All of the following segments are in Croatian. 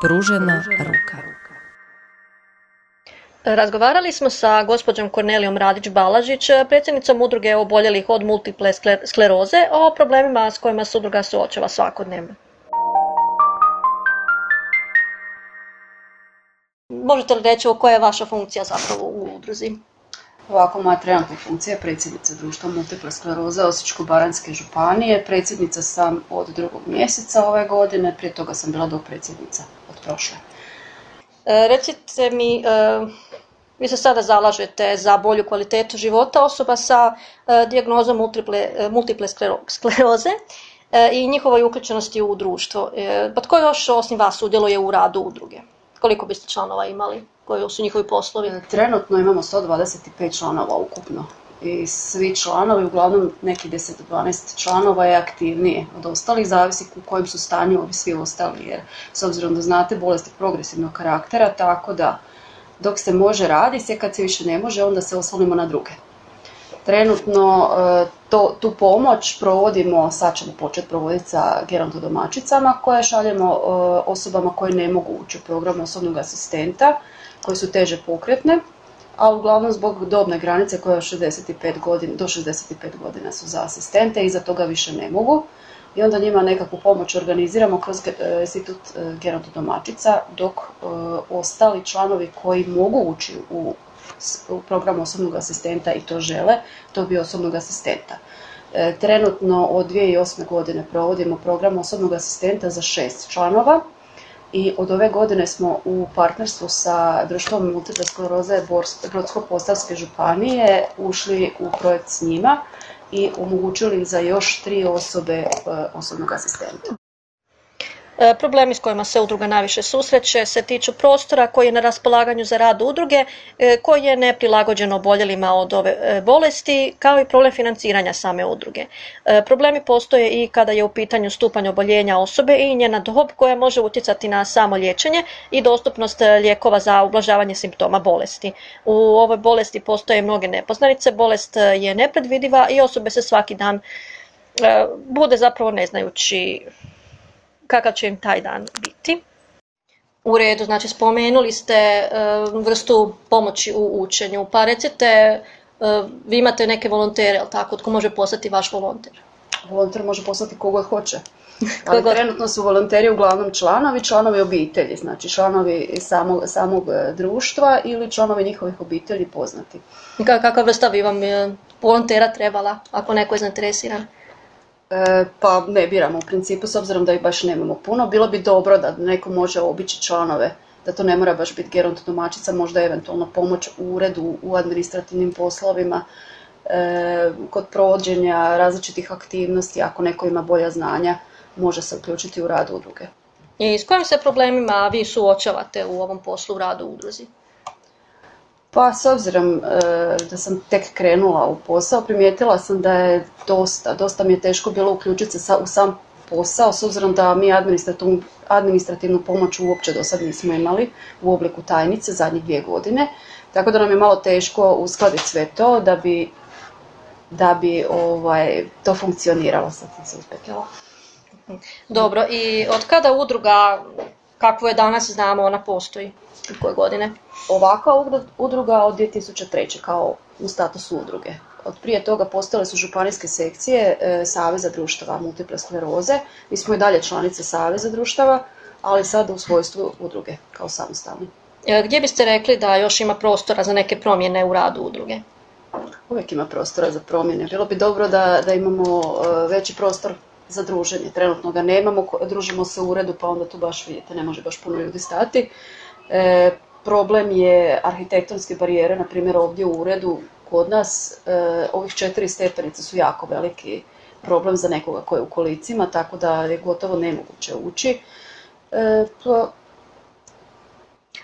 Pružena ruka. Razgovarali smo sa gospođom Kornelijom Radić-Balažić, predsjednicom udruge oboljelih od multiple skleroze, o problemima s kojima se udruga suočava svakodnevno. Možete li reći koja je vaša funkcija zapravo u udruzi? Ovako, moja trenutna funkcija je predsjednica društva multiple skleroze Osječko-baranjske županije. Predsjednica sam od drugog mjeseca ove godine, prije toga sam bila predsjednica od prošle. E, recite mi, e, vi se sada zalažete za bolju kvalitetu života osoba sa e, dijagnozom multiple, skleroze i njihovoj uključenosti u društvo. Pa tko još osim vas sudjeluje u radu udruge? Koliko biste članova imali? Koji su njihovi poslovi? Trenutno imamo 125 članova ukupno. I svi članovi, uglavnom neki 10-12 članova je aktivnije od ostalih, zavisi u kojem su stanju ovi svi ostali. Jer s obzirom da znate bolest progresivnog karaktera, tako da dok se može radi, se kad se više ne može, onda se oslonimo na druge. Trenutno e, to, tu pomoć provodimo, sad ćemo početi provoditi sa gerontodomačicama koje šaljemo e, osobama koje ne mogu ući u program osobnog asistenta, koje su teže pokretne, a uglavnom zbog dobne granice koja je 65 godina, do 65 godina su za asistente, iza toga više ne mogu. I onda njima nekakvu pomoć organiziramo kroz e, institut gerontodomačica, dok ostali članovi koji mogu ući u programu osobnog asistenta i to žele, bi osobnog asistenta. E, trenutno od 2008. godine provodimo program osobnog asistenta za šest članova i od ove godine smo u partnerstvu sa društvom multiple skleroze Brodsko-Postavske županije ušli u projekt s njima i omogućili za još tri osobe e, osobnog asistenta. E, problemi s kojima se udruga najviše susreće se tiču prostora koji je na raspolaganju za rad udruge, e, koji je neprilagođen oboljelima od ove e, bolesti, kao i problem financiranja same udruge. Problemi postoje i kada je u pitanju stupanj oboljenja osobe i njena dob koja može utjecati na samo liječenje i dostupnost lijekova za ublažavanje simptoma bolesti. U ovoj bolesti postoje mnoge nepoznanice, bolest je nepredvidiva i osobe se svaki dan bude zapravo ne znajući kakav će im taj dan biti. U redu, znači spomenuli ste e, vrstu pomoći u učenju, pa recite, e, vi imate neke volontere, ali tako, tko može postati vaš volonter? Volonter može postati kogod hoće. Ali trenutno su volonteri uglavnom članovi, članovi obitelji, znači članovi samog, samog e, društva ili članovi njihovih obitelji poznati. Kakva vrsta bi vam volontera trebala, ako neko je zainteresiran? E, pa ne biramo u principu, s obzirom da ih baš nemamo puno. Bilo bi dobro da neko može obići članove, da to ne mora baš biti geront domaćica, možda eventualno pomoć u uredu, u administrativnim poslovima, e, kod provođenja različitih aktivnosti, ako neko ima bolja znanja, može se uključiti u rad udruge. I s kojim se problemima vi suočavate u ovom poslu u radu udruzi? Pa s obzirom e, da sam tek krenula u posao, primijetila sam da je dosta, dosta mi je teško bilo uključiti se u sam posao, s obzirom da mi administrativnu, administrativnu pomoć uopće do sad nismo imali u obliku tajnice zadnjih dvije godine. Tako da nam je malo teško uskladiti sve to da bi, da bi ovaj, to funkcioniralo. Sad sam se. Dobro, i od kada udruga, kakvu je danas znamo, ona postoji? koje godine? Ovakva udruga od 2003. kao u statusu udruge. Od prije toga postale su županijske sekcije e, Saveza društava multiple skleroze. Mi smo i dalje članice Saveza društava, ali sada u svojstvu udruge kao samostalni. E, gdje biste rekli da još ima prostora za neke promjene u radu udruge? Uvijek ima prostora za promjene. Bilo bi dobro da, da imamo e, veći prostor za druženje. Trenutno ga nemamo, družimo se u uredu pa onda tu baš vidite ne može baš puno ljudi stati. E, problem je arhitektonske barijere, na primjer ovdje u uredu kod nas e, ovih četiri stepenice su jako veliki problem za nekoga koji je u kolicima, tako da je gotovo nemoguće ući. E,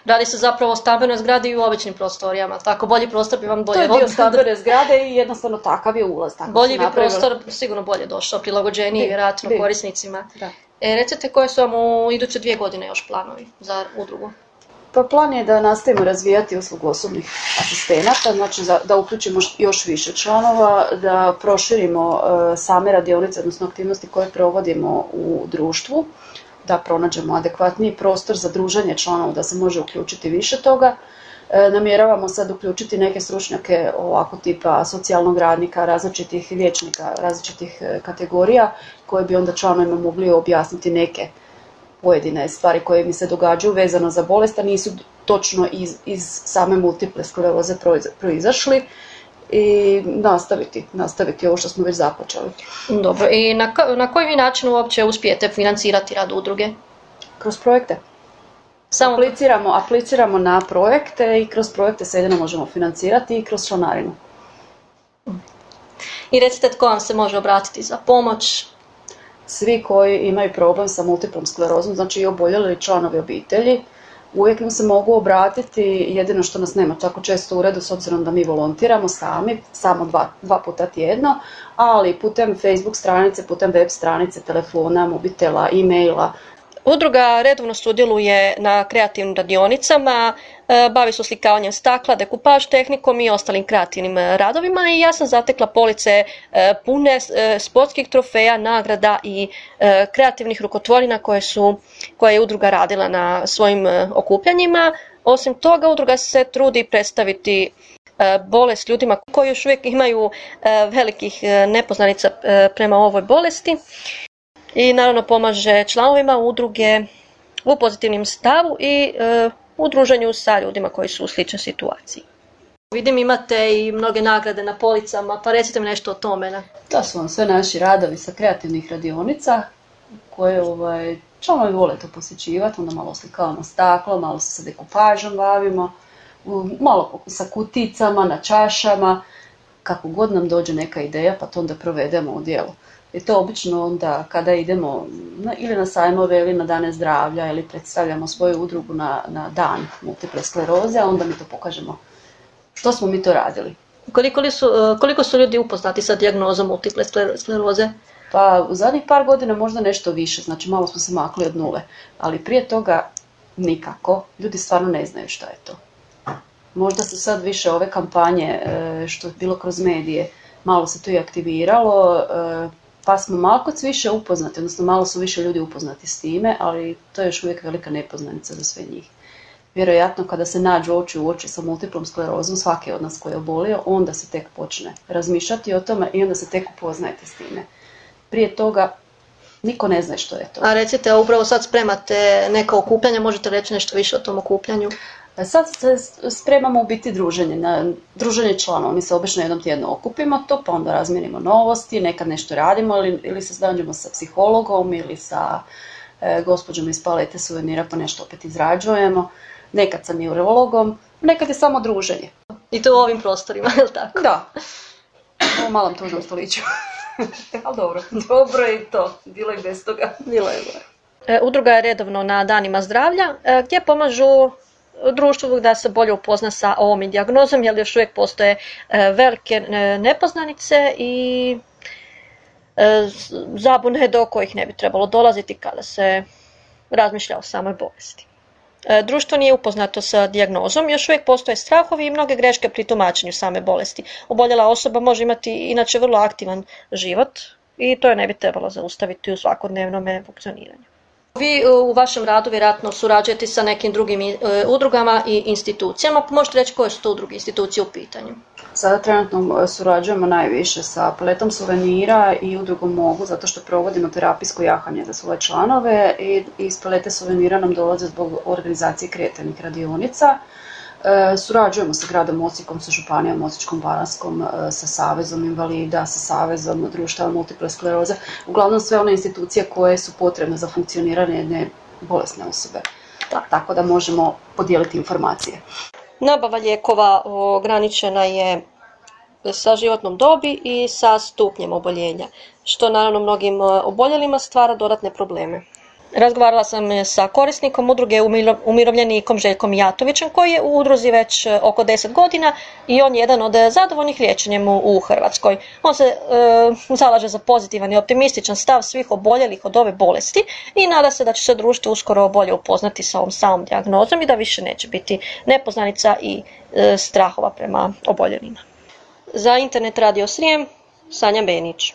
Radi se zapravo o stambenoj zgradi i u običnim prostorijama, tako bolji prostor bi vam bolje... To je dio stambene zgrade i jednostavno takav je ulaz. Tako bolji bi prostor sigurno bolje došao, prilagođeniji vjerojatno korisnicima. Da. E, recite koje su vam u iduće dvije godine još planovi za udrugu? Pa plan je da nastavimo razvijati uslugu osobnih asistenata, znači da uključimo još više članova, da proširimo e, same radionice, odnosno aktivnosti koje provodimo u društvu, da pronađemo adekvatniji prostor za druženje članova, da se može uključiti više toga. E, namjeravamo sad uključiti neke stručnjake ovako tipa socijalnog radnika, različitih liječnika, različitih e, kategorija koje bi onda članovima mogli objasniti neke pojedine stvari koje mi se događaju vezano za bolest, a nisu točno iz, iz same multiple skleroze proizašli i nastaviti, nastaviti ovo što smo već započeli. Dobro, i na, na koji vi način uopće uspijete financirati rad udruge? Kroz projekte. Samo apliciramo, apliciramo na projekte i kroz projekte se jedino možemo financirati i kroz članarinu. I recite tko vam se može obratiti za pomoć? Svi koji imaju problem sa multiplom sklerozom, znači i oboljeli članovi obitelji, uvijek nam se mogu obratiti, jedino što nas nema tako često u redu s obzirom da mi volontiramo sami, samo dva, dva puta tjedno, ali putem Facebook stranice, putem web stranice, telefona, mobitela, e-maila, Udruga redovno sudjeluje na kreativnim radionicama, e, bavi se oslikavanjem stakla, dekupaž tehnikom i ostalim kreativnim e, radovima i ja sam zatekla police e, pune sportskih trofeja, nagrada i kreativnih rukotvorina koje, su, koje je udruga radila na svojim okupljanjima. Osim toga, udruga se trudi predstaviti bolest ljudima koji još uvijek imaju velikih nepoznanica prema ovoj bolesti i naravno pomaže članovima udruge u pozitivnim stavu i e, u druženju sa ljudima koji su u sličnoj situaciji. Vidim imate i mnoge nagrade na policama, pa recite mi nešto o tome. To su vam sve naši radovi sa kreativnih radionica koje ovaj, članovi vole to posjećivati, onda malo slikavamo staklo, malo se sa dekupažom bavimo, malo sa kuticama, na čašama, kako god nam dođe neka ideja pa to onda provedemo u djelu. I to obično onda kada idemo na, ili na sajmove ili na dane zdravlja ili predstavljamo svoju udrugu na, na dan multiple skleroze, a onda mi to pokažemo što smo mi to radili. Koliko, su, e, koliko su ljudi upoznati sa dijagnozom multiple skleroze? Pa u zadnjih par godina možda nešto više, znači malo smo se makli od nule, ali prije toga nikako. Ljudi stvarno ne znaju što je to. Možda su sad više ove kampanje e, što je bilo kroz medije, malo se to i aktiviralo, e, pa smo malo više upoznati, odnosno malo su više ljudi upoznati s time, ali to je još uvijek velika nepoznanica za sve njih. Vjerojatno kada se nađu oči u oči sa multiplom sklerozom, svaki od nas koji je obolio, onda se tek počne razmišljati o tome i onda se tek upoznajete s time. Prije toga niko ne zna što je to. A recite, upravo sad spremate neka okupljanja, možete reći nešto više o tom okupljanju? E, sad se spremamo u biti druženje, na druženje članova. Mi se obično jednom tjedno okupimo to, pa onda razmijenimo novosti, nekad nešto radimo ili, ili se znađemo sa psihologom ili sa e, gospođom iz palete suvenira pa nešto opet izrađujemo. Nekad sa neurologom, nekad je samo druženje. I to u ovim prostorima, je li tako? Da. U malom tužnom stoliću. Ali dobro. Dobro je to. Bilo je bez toga. Bilo je. E, udruga je redovno na danima zdravlja gdje pomažu društvu da se bolje upozna sa ovom dijagnozom jer još uvijek postoje e, velike e, nepoznanice i e, zabune do kojih ne bi trebalo dolaziti kada se razmišlja o samoj bolesti. Društvo nije upoznato sa dijagnozom, još uvijek postoje strahovi i mnoge greške pri tumačenju same bolesti. Oboljela osoba može imati inače vrlo aktivan život i to je ne bi trebalo zaustaviti u svakodnevnom funkcioniranju. Vi e, u vašem radu vjerojatno surađujete sa nekim drugim e, udrugama i institucijama. Možete reći koje su to udruge institucije u pitanju? Sada trenutno e, surađujemo najviše sa paletom suvenira i udrugom Mogu zato što provodimo terapijsko jahanje za svoje članove i iz palete suvenira nam dolaze zbog organizacije kreativnih radionica. E, surađujemo sa gradom Osijekom, sa županijom Osječkom Baranskom, e, sa Savezom invalida, sa Savezom društava multiple skleroze, uglavnom sve one institucije koje su potrebne za funkcioniranje jedne bolesne osobe. Tako da možemo podijeliti informacije. Nabava lijekova ograničena je sa životnom dobi i sa stupnjem oboljenja, što naravno mnogim oboljelima stvara dodatne probleme. Razgovarala sam sa korisnikom udruge umirovljenikom Željkom Jatovićem koji je u udruzi već e, oko 10 godina i on je jedan od zadovoljnih liječenjem u Hrvatskoj. On se e, zalaže za pozitivan i optimističan stav svih oboljelih od ove bolesti i nada se da će se društvo uskoro bolje upoznati sa ovom samom dijagnozom i da više neće biti nepoznanica i e, strahova prema oboljelima. Za internet radio Srijem, Sanja Benić.